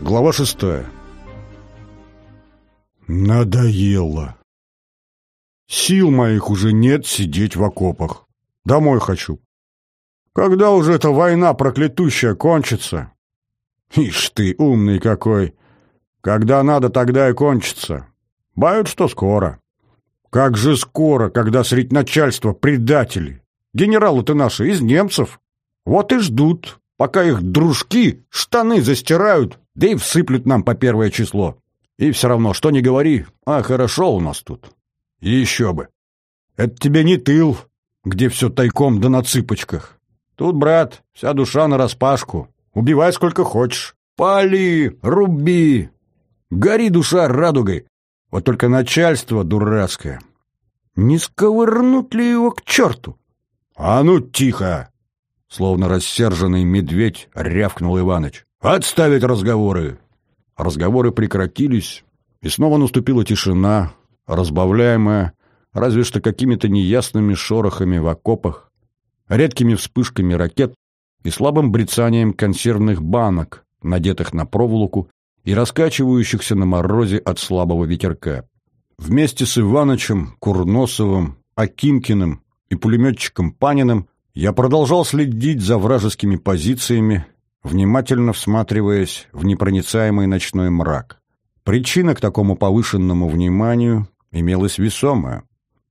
Глава шестая. Надоело. Сил моих уже нет сидеть в окопах. Домой хочу. Когда уже эта война проклятущая кончится? Ишь ты, умный какой. Когда надо, тогда и кончится. Бают, что скоро. Как же скоро, когда средь начальства предатели. Генералы-то наши из немцев. Вот и ждут, пока их дружки штаны застирают, да и всыплют нам по первое число. И все равно, что ни говори, а хорошо у нас тут. Еще бы. Это тебе не тыл, где все тайком да на цыпочках. Тут, брат, вся душа нараспашку. Убивай сколько хочешь. Пали, руби. Гори душа радугой. Вот только начальство дурацкое. Не сковырнут ли его к черту? А ну, тихо! Словно рассерженный медведь рявкнул Иваныч. «Отставить разговоры!» Разговоры прекратились, и снова наступила тишина, разбавляемая разве что какими-то неясными шорохами в окопах, редкими вспышками ракет и слабым брецанием консервных банок, надетых на проволоку и раскачивающихся на морозе от слабого ветерка. Вместе с Иванычем, Курносовым, Акимкиным и пулеметчиком Паниным я продолжал следить за вражескими позициями, внимательно всматриваясь в непроницаемый ночной мрак. Причина к такому повышенному вниманию имелась весомая.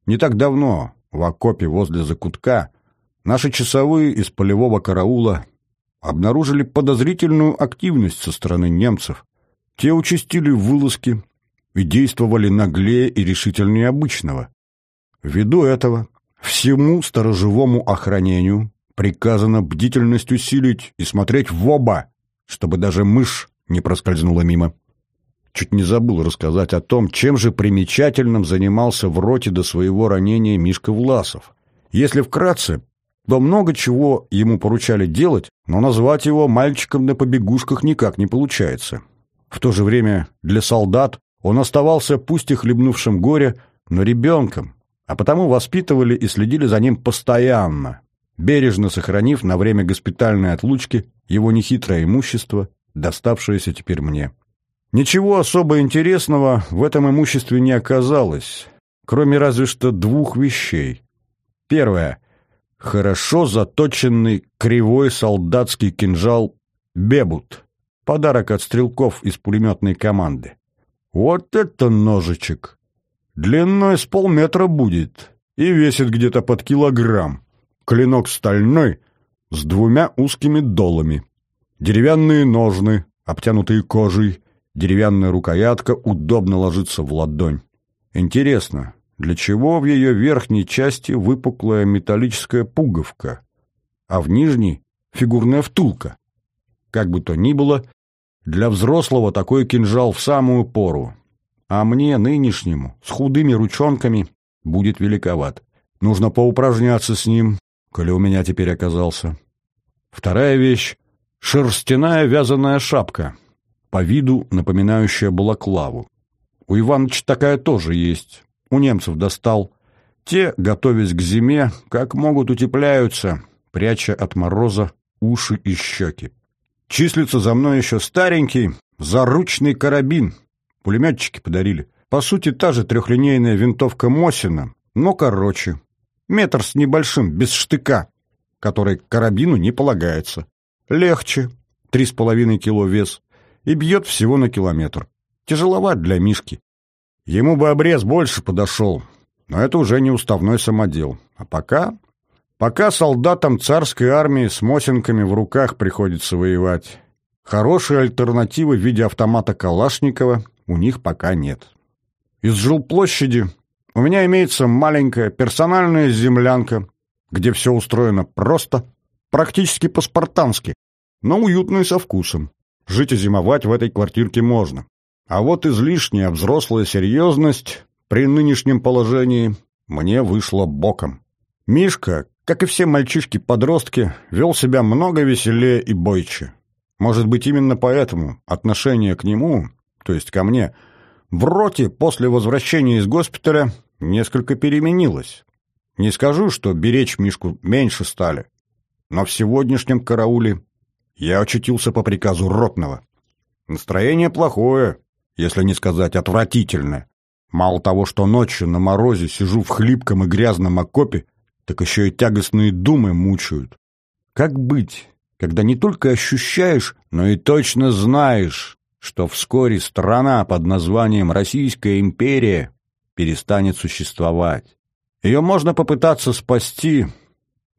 Не так давно, в окопе возле закутка, наши часовые из полевого караула обнаружили подозрительную активность со стороны немцев. Те участили вылазки и действовали наглее и решительнее обычного. Ввиду этого всему сторожевому охранению приказано бдительность усилить и смотреть в оба, чтобы даже мышь не проскользнула мимо. Чуть не забыл рассказать о том, чем же примечательным занимался в роте до своего ранения Мишка Власов. Если вкратце, то много чего ему поручали делать, но назвать его мальчиком на побегушках никак не получается. В то же время для солдат он оставался пусть и хлебнувшим горе, но ребенком, а потому воспитывали и следили за ним постоянно, бережно сохранив на время госпитальной отлучки его нехитрое имущество, доставшееся теперь мне. Ничего особо интересного в этом имуществе не оказалось, кроме разве что двух вещей. Первое. Хорошо заточенный кривой солдатский кинжал «Бебут», подарок от стрелков из пулеметной команды. Вот это ножичек! Длиной с полметра будет и весит где-то под килограмм. Клинок стальной, с двумя узкими долами. Деревянные ножны, обтянутые кожей, деревянная рукоятка удобно ложится в ладонь. Интересно, для чего в ее верхней части выпуклая металлическая пуговка, а в нижней — фигурная втулка? Как бы то ни было, для взрослого такой кинжал в самую пору, а мне, нынешнему, с худыми ручонками, будет великоват. Нужно поупражняться с ним, коли у меня теперь оказался. Вторая вещь — шерстяная вязаная шапка, по виду напоминающая балаклаву. У Иваныча такая тоже есть, у немцев достал. Те, готовясь к зиме, как могут утепляются, пряча от мороза уши и щеки. Числится за мной еще старенький заручный карабин. Пулеметчики подарили. По сути, та же трехлинейная винтовка Мосина, но короче, Метр с небольшим, без штыка, который карабину не полагается. Легче, три с половиной кило вес, и бьет всего на километр. Тяжеловат для Мишки. Ему бы обрез больше подошел, но это уже не уставной самодел. А пока... Пока солдатам царской армии с мосинками в руках приходится воевать. Хорошей альтернативы в виде автомата Калашникова у них пока нет. Из жилплощади у меня имеется маленькая персональная землянка, где все устроено просто, практически по-спартански, но уютно и со вкусом. Жить и зимовать в этой квартирке можно. А вот излишняя взрослая серьезность при нынешнем положении мне вышла боком. Мишка, как и все мальчишки-подростки, вел себя много веселее и бойче. Может быть, именно поэтому отношение к нему, то есть ко мне, в роте после возвращения из госпиталя несколько переменилось. Не скажу, что беречь Мишку меньше стали, но в сегодняшнем карауле я очутился по приказу ротного. Настроение плохое, если не сказать отвратительное. Мало того, что ночью на морозе сижу в хлипком и грязном окопе, так еще и тягостные думы мучают. Как быть, когда не только ощущаешь, но и точно знаешь, что вскоре страна под названием Российская империя перестанет существовать? Ее можно попытаться спасти,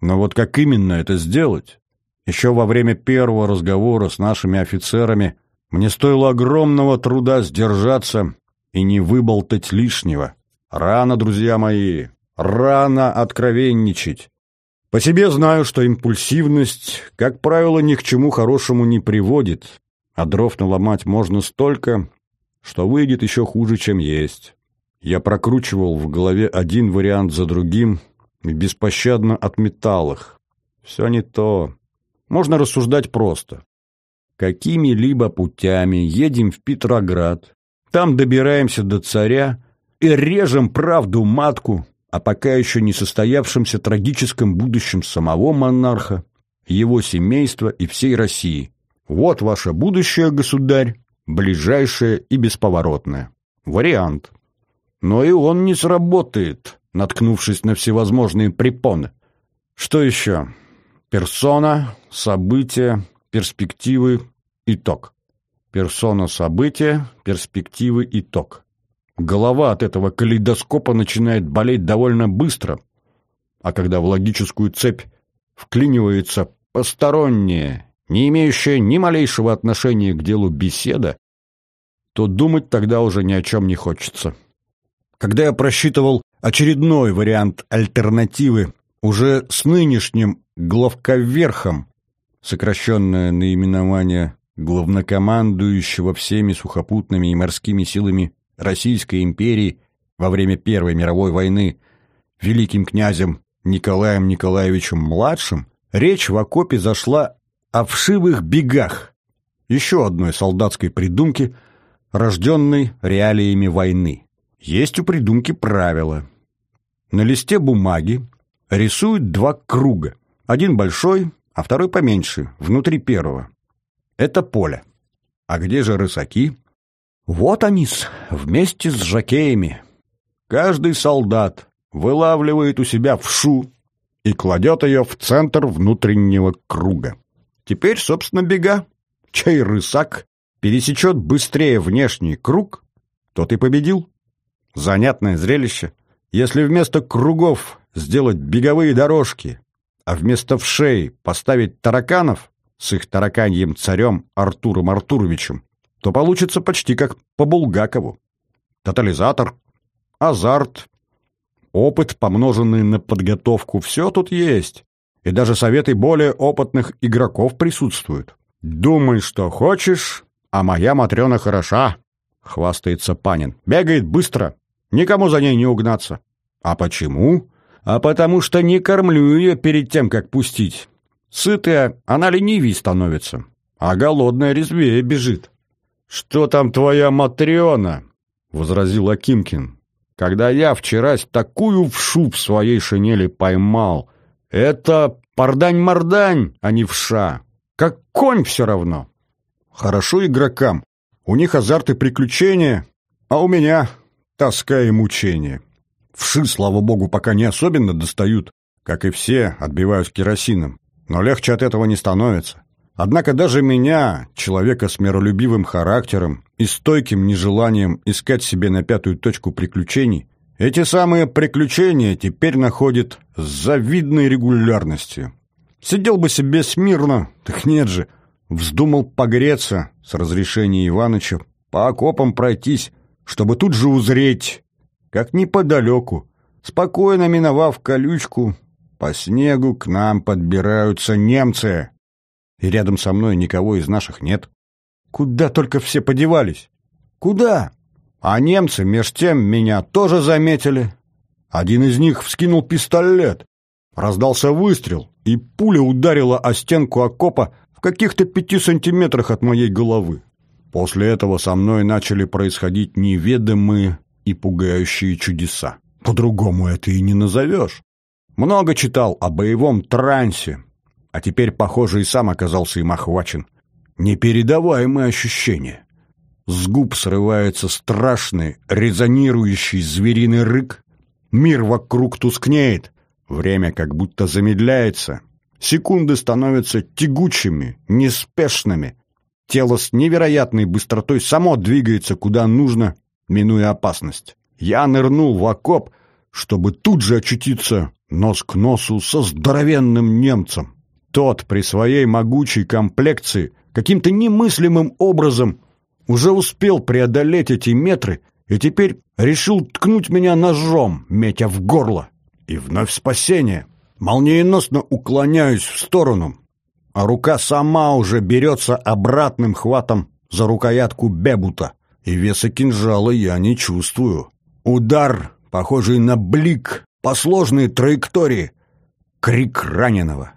но вот как именно это сделать? Еще во время первого разговора с нашими офицерами мне стоило огромного труда сдержаться и не выболтать лишнего. Рано, друзья мои, рано откровенничать. По себе знаю, что импульсивность, как правило, ни к чему хорошему не приводит, а дров наломать можно столько, что выйдет еще хуже, чем есть. Я прокручивал в голове один вариант за другим и беспощадно отметал их. Все не то. Можно рассуждать просто. Какими-либо путями едем в Петроград, там добираемся до царя и режем правду матку о пока еще не состоявшемся трагическом будущем самого монарха, его семейства и всей России. Вот ваше будущее, государь, ближайшее и бесповоротное. Вариант. Но и он не сработает, наткнувшись на всевозможные препоны. Что еще? Персона, события, перспективы, итог. Персона, события, перспективы, итог. Голова от этого калейдоскопа начинает болеть довольно быстро, а когда в логическую цепь вклинивается постороннее, не имеющая ни малейшего отношения к делу беседа, то думать тогда уже ни о чем не хочется. Когда я просчитывал очередной вариант альтернативы уже с нынешним главковерхом, сокращенное наименование главнокомандующего всеми сухопутными и морскими силами Российской империи во время Первой мировой войны великим князем Николаем Николаевичем-младшим, речь в окопе зашла о вшивых бегах, еще одной солдатской придумке, рожденной реалиями войны. Есть у придумки правила. На листе бумаги рисуют два круга. Один большой, а второй поменьше, внутри первого. Это поле. А где же рысаки? Вот они вместе с жакеями. Каждый солдат вылавливает у себя вшу и кладет ее в центр внутреннего круга. Теперь, собственно, бега. Чай рысак пересечет быстрее внешний круг, тот и победил. Занятное зрелище. Если вместо кругов сделать беговые дорожки, а вместо вшей поставить тараканов с их тараканьем царем Артуром Артуровичем, то получится почти как по Булгакову. Тотализатор, азарт, опыт, помноженный на подготовку, все тут есть. И даже советы более опытных игроков присутствуют. «Думай, что хочешь, а моя Матрена хороша», — хвастается Панин. «Бегает быстро, никому за ней не угнаться». «А почему?» «А потому что не кормлю ее перед тем, как пустить. Сытая, она ленивей становится, а голодная резвее бежит». «Что там твоя Матрена?» — возразил Акимкин. «Когда я вчера такую вшу в своей шинели поймал. Это пардань-мордань, а не вша. Как конь все равно. Хорошо игрокам. У них азарт и приключения, а у меня тоска и мучения. Вши, слава богу, пока не особенно достают. Как и все, отбивают керосином. Но легче от этого не становится. Однако даже меня, человека с миролюбивым характером и стойким нежеланием искать себе на пятую точку приключений, эти самые приключения теперь находят с завидной регулярностью. Сидел бы себе смирно, так нет же. Вздумал погреться с разрешения Иваныча, по окопам пройтись, чтобы тут же узреть, как неподалеку, спокойно миновав колючку, по снегу к нам подбираются немцы и рядом со мной никого из наших нет. Куда только все подевались? Куда? А немцы меж тем меня тоже заметили. Один из них вскинул пистолет. Раздался выстрел, и пуля ударила о стенку окопа в каких-то пяти сантиметрах от моей головы. После этого со мной начали происходить неведомые и пугающие чудеса. По-другому это и не назовешь. Много читал о боевом трансе, а теперь, похоже, и сам оказался им охвачен. Непередаваемые ощущения. С губ срывается страшный, резонирующий звериный рык. Мир вокруг тускнеет. Время как будто замедляется. Секунды становятся тягучими, неспешными. Тело с невероятной быстротой само двигается куда нужно, минуя опасность. Я нырнул в окоп, чтобы тут же очутиться нос к носу со здоровенным немцем. Тот при своей могучей комплекции каким-то немыслимым образом уже успел преодолеть эти метры и теперь решил ткнуть меня ножом, метя в горло. И вновь спасение. Молниеносно уклоняюсь в сторону, а рука сама уже берется обратным хватом за рукоятку бебута, и веса кинжала я не чувствую. Удар, похожий на блик, по сложной траектории. Крик раненого.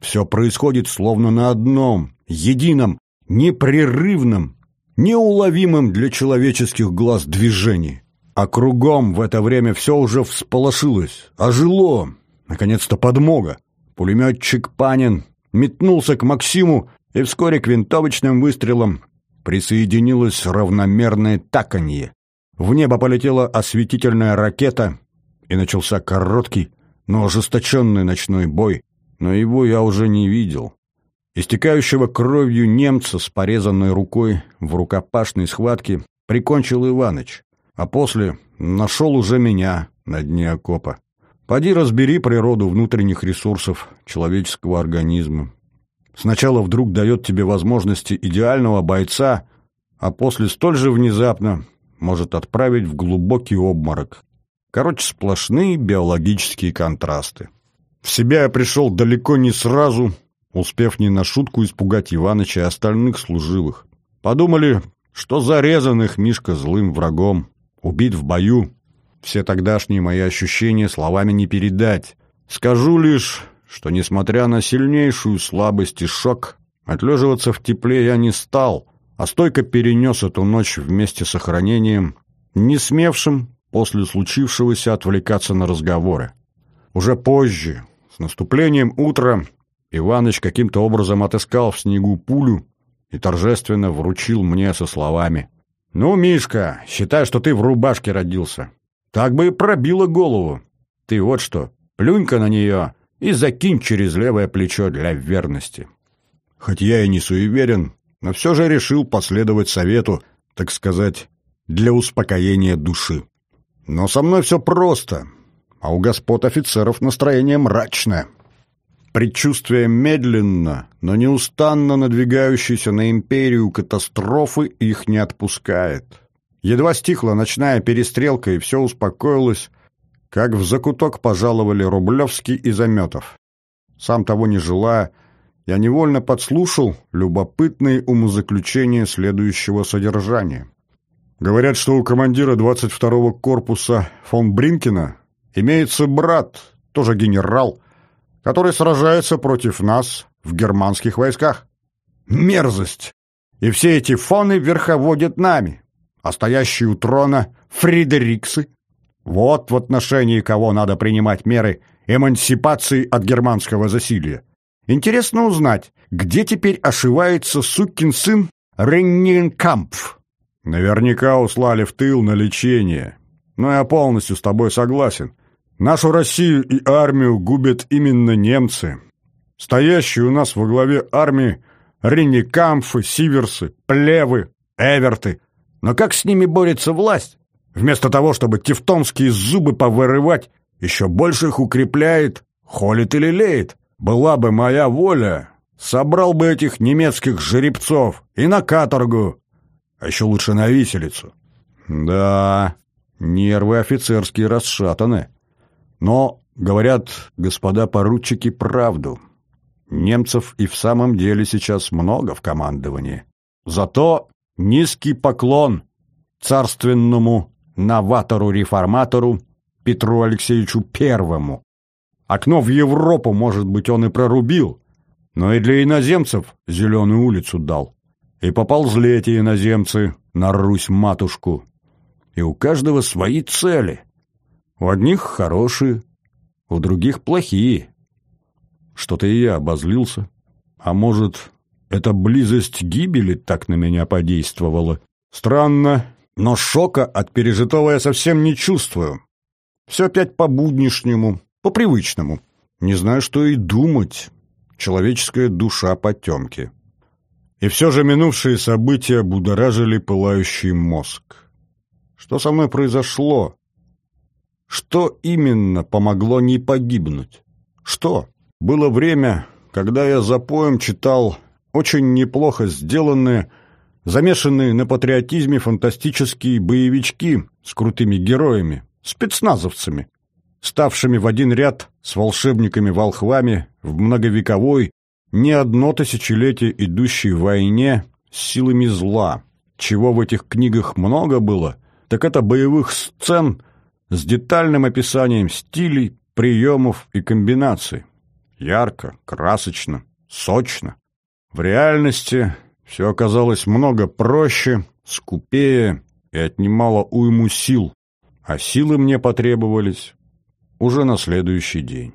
Все происходит словно на одном, едином, непрерывном, неуловимом для человеческих глаз движении. А кругом в это время все уже всполошилось, ожило. Наконец-то подмога. Пулеметчик Панин метнулся к Максиму, и вскоре к винтовочным выстрелам присоединилось равномерное таканье. В небо полетела осветительная ракета, и начался короткий, но ожесточенный ночной бой, но его я уже не видел. Истекающего кровью немца с порезанной рукой в рукопашной схватке прикончил Иваныч, а после нашел уже меня на дне окопа. Поди разбери природу внутренних ресурсов человеческого организма. Сначала вдруг дает тебе возможности идеального бойца, а после столь же внезапно может отправить в глубокий обморок. Короче, сплошные биологические контрасты. В себя я пришел далеко не сразу, успев не на шутку испугать Иваныча и остальных служивых. Подумали, что зарезан их Мишка злым врагом, убит в бою. Все тогдашние мои ощущения словами не передать. Скажу лишь, что, несмотря на сильнейшую слабость и шок, отлеживаться в тепле я не стал, а стойко перенес эту ночь вместе с охранением, не смевшим после случившегося отвлекаться на разговоры. Уже позже, с наступлением утра, Иваныч каким-то образом отыскал в снегу пулю и торжественно вручил мне со словами. «Ну, Мишка, считай, что ты в рубашке родился. Так бы и пробило голову. Ты вот что, плюнь-ка на нее и закинь через левое плечо для верности». Хоть я и не суеверен, но все же решил последовать совету, так сказать, для успокоения души. Но со мной все просто, а у господ офицеров настроение мрачное. Предчувствие медленно, но неустанно надвигающейся на империю катастрофы их не отпускает. Едва стихла ночная перестрелка и все успокоилось, как в закуток пожаловали Рублевский и Заметов. Сам того не желая, я невольно подслушал любопытные умозаключения следующего содержания. Говорят, что у командира 22-го корпуса фон Бринкина имеется брат, тоже генерал, который сражается против нас в германских войсках. Мерзость! И все эти фоны верховодят нами, а стоящие у трона Фридериксы. Вот в отношении кого надо принимать меры эмансипации от германского засилия. Интересно узнать, где теперь ошивается сукин сын Реннинкампф? Наверняка услали в тыл на лечение. Но я полностью с тобой согласен. Нашу Россию и армию губят именно немцы. Стоящие у нас во главе армии Ренникамфы, Сиверсы, Плевы, Эверты. Но как с ними борется власть? Вместо того, чтобы тевтонские зубы повырывать, еще больше их укрепляет, холит и лелеет. Была бы моя воля, собрал бы этих немецких жеребцов и на каторгу, а еще лучше на виселицу. Да, нервы офицерские расшатаны. Но, говорят господа поручики, правду. Немцев и в самом деле сейчас много в командовании. Зато низкий поклон царственному новатору-реформатору Петру Алексеевичу Первому. Окно в Европу, может быть, он и прорубил, но и для иноземцев зеленую улицу дал. И поползли эти иноземцы на Русь-матушку. И у каждого свои цели. У одних хорошие, у других плохие. Что-то и я обозлился. А может, эта близость гибели так на меня подействовала. Странно, но шока от пережитого я совсем не чувствую. Все опять по-буднишнему, по-привычному. Не знаю, что и думать. Человеческая душа потемки. И все же минувшие события будоражили пылающий мозг. Что со мной произошло? Что именно помогло не погибнуть? Что? Было время, когда я за поем читал очень неплохо сделанные, замешанные на патриотизме фантастические боевички с крутыми героями, спецназовцами, ставшими в один ряд с волшебниками-волхвами в многовековой, не одно тысячелетие идущей войне с силами зла. Чего в этих книгах много было, так это боевых сцен с детальным описанием стилей, приемов и комбинаций. Ярко, красочно, сочно. В реальности все оказалось много проще, скупее и отнимало уйму сил, а силы мне потребовались уже на следующий день.